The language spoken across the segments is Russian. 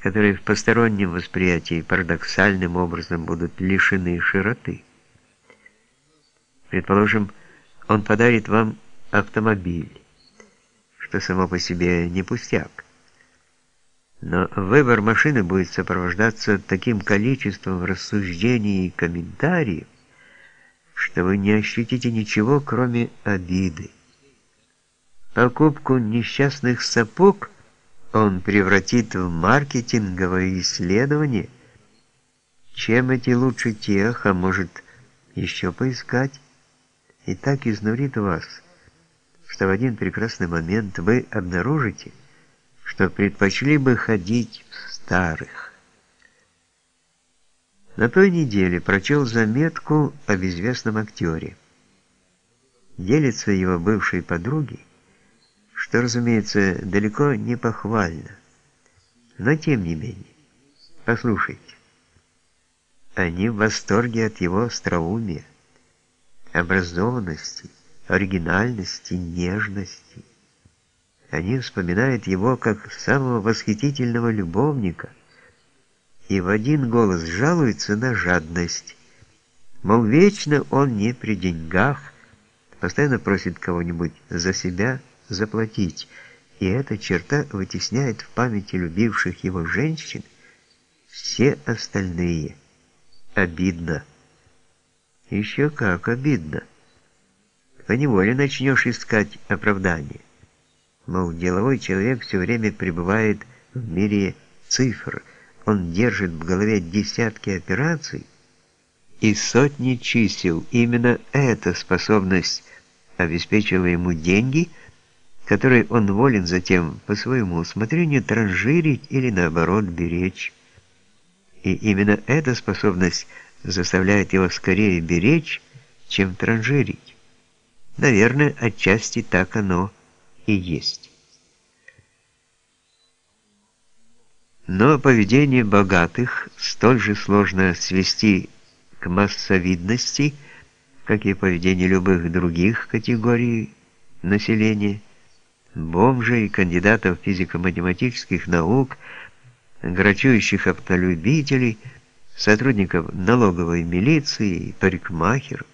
которые в постороннем восприятии парадоксальным образом будут лишены широты. Предположим, он подарит вам автомобиль, что само по себе не пустяк. Но выбор машины будет сопровождаться таким количеством рассуждений и комментариев, что вы не ощутите ничего, кроме обиды. Покупку несчастных сапог он превратит в маркетинговое исследование, чем эти лучше тех, а может еще поискать, и так изнурит вас, что в один прекрасный момент вы обнаружите, что предпочли бы ходить в старых. На той неделе прочел заметку о безвестном актере. Делится его бывшей подруги, что, разумеется, далеко не похвально. Но тем не менее, послушайте. Они в восторге от его остроумия, образованности, оригинальности, нежности. Они вспоминают его как самого восхитительного любовника и в один голос жалуются на жадность. Мол, вечно он не при деньгах, постоянно просит кого-нибудь за себя заплатить, и эта черта вытесняет в памяти любивших его женщин все остальные. Обидно. Еще как обидно. Поневоле начнешь искать оправдание мол, деловой человек все время пребывает в мире цифр, он держит в голове десятки операций и сотни чисел. Именно эта способность обеспечила ему деньги, которые он волен затем по своему усмотрению транжирить или наоборот беречь. И именно эта способность заставляет его скорее беречь, чем транжирить. Наверное, отчасти так оно и есть. Но поведение богатых столь же сложно свести к массовидности, как и поведение любых других категорий населения, бомжей, кандидатов физико-математических наук, грачующих автолюбителей, сотрудников налоговой милиции, парикмахеров.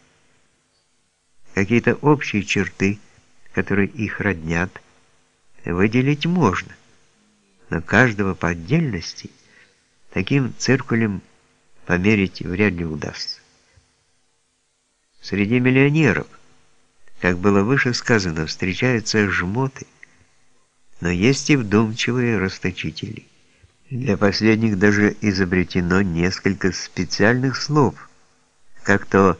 Какие-то общие черты – которые их роднят, выделить можно, но каждого по отдельности таким циркулем померить вряд ли удастся. Среди миллионеров, как было выше сказано, встречаются жмоты, но есть и вдумчивые расточители. Для последних даже изобретено несколько специальных слов, как то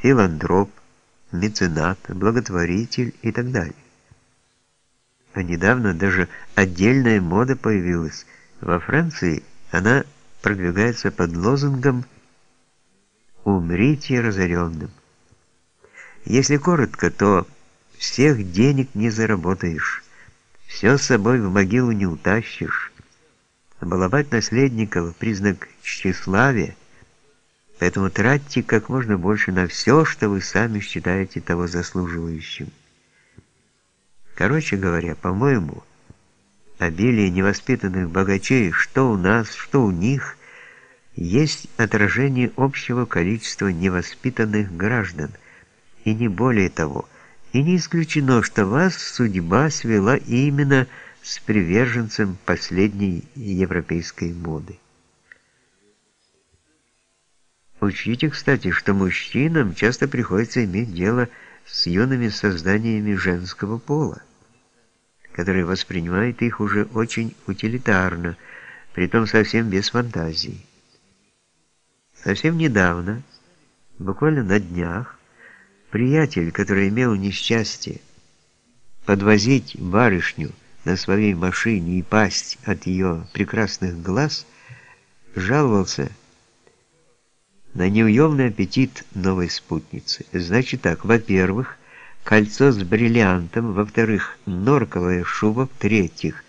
филантроп, меценат, благотворитель и так далее. А недавно даже отдельная мода появилась. Во Франции она продвигается под лозунгом «Умрите разоренным». Если коротко, то всех денег не заработаешь, все с собой в могилу не утащишь. Баловать наследников – признак тщеславия – Поэтому тратьте как можно больше на все, что вы сами считаете того заслуживающим. Короче говоря, по-моему, обилие невоспитанных богачей, что у нас, что у них, есть отражение общего количества невоспитанных граждан, и не более того. И не исключено, что вас судьба свела именно с приверженцем последней европейской моды. Учтите, кстати, что мужчинам часто приходится иметь дело с юными созданиями женского пола, которые воспринимают их уже очень утилитарно, притом совсем без фантазии. Совсем недавно, буквально на днях, приятель, который имел несчастье подвозить барышню на своей машине и пасть от ее прекрасных глаз, жаловался, на неуемный аппетит новой спутницы. Значит так, во-первых, кольцо с бриллиантом, во-вторых, норковая шуба, в-третьих,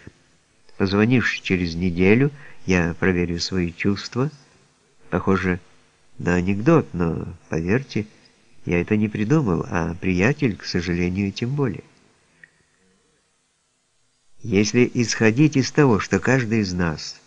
позвонишь через неделю, я проверю свои чувства. Похоже на анекдот, но, поверьте, я это не придумал, а приятель, к сожалению, тем более. Если исходить из того, что каждый из нас –